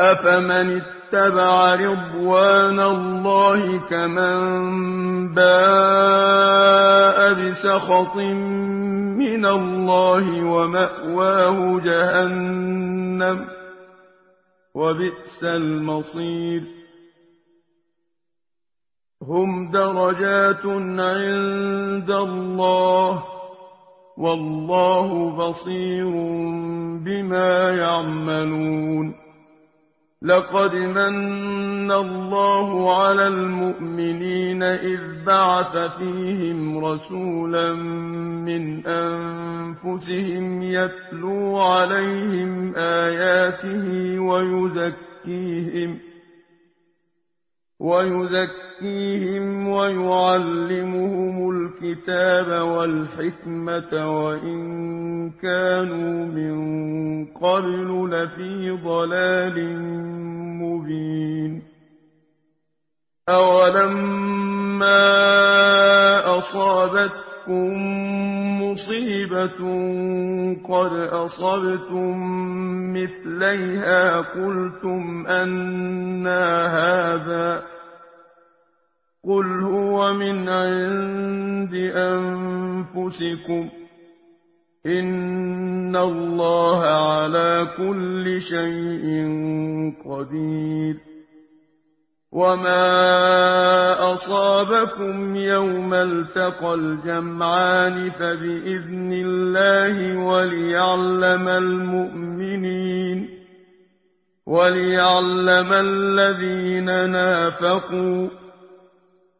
أَفَمَنِ اتَّبَعَ رِضْوَانَ اللَّهِ كَمَن بَاءَ بِسَخَطٍ مِّنَ اللَّهِ وَمَأْوَاهُ جَهَنَّمُ ۚ وَبِئْسَ الْمَصِيرُ هُمْ دَرَجَاتٌ عِندَ اللَّهِ ۗ وَاللَّهُ بَصِيرٌ بِمَا يَعْمَلُونَ لَقَدْ مَنَّ اللَّهُ عَلَى الْمُؤْمِنِينَ إِذْ بَعَثَ فِيهِمْ رَسُولًا مِّنْ أَنفُسِهِمْ يَتْلُو عَلَيْهِمْ آيَاتِهِ وَيُزَكِّيهِمْ وَيُزَكِّيهِمْ وَيُعَلِّمُهُمُ الْكِتَابَ وَالْحِكْمَةَ وَإِن كَانُوا مِن قَبْلُ لَفِي ضَلَالٍ مُّبِينٍ أَوَلَمَّا أَصَابَتْكُم مُّصِيبَةٌ قَدْ أَصَبْتُم مِّثْلَيْهَا قُلْتُمْ أَنَّىٰ هَٰذَا ۖ قُلْ هُوَ مِنْ عِندِ أَنفُسِكُمْ ۗ إِنَّ اللَّهَ عَلَىٰ كُلِّ شَيْءٍ قَدِيرٌ. وَمَا أَصَابَكُمْ يَوْمَ الْتَقَى الْجَمْعَانِ فَبِإِذْنِ اللَّهِ وَلِيَعْلَمَ الْمُؤْمِنِينَ وَلِيَعْلَمَ الَّذِينَ نَافَقُوا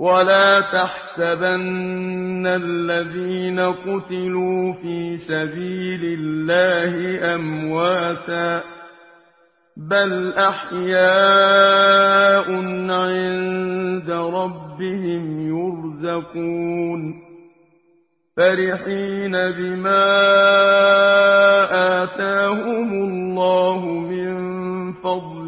وَلَا تَحْسَبَنَّ الَّذِينَ قُتِلُوا فِي سَبِيلِ اللَّهِ أَمْوَاتًا ۚ بَلْ أَحْيَاءٌ عِندَ رَبِّهِمْ يُرْزَقُونَ فَرِحِينَ بِمَا آتَاهُمُ اللَّهُ مِن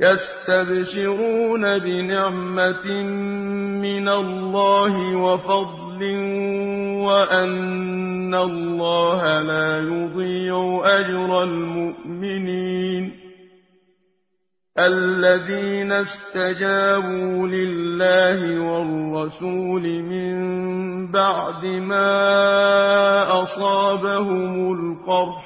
يَسْتَبْشِرُونَ بِنِعْمَةٍ مِّنَ اللَّهِ وَفَضْلٍ وَأَنَّ اللَّهَ لَا يُضِيعُ أَجْرَ الْمُؤْمِنِينَ. الَّذِينَ اسْتَجَابُوا لِلَّهِ وَالرَّسُولِ مِن بَعْدِ مَا أَصَابَهُمُ الْقَرْحُ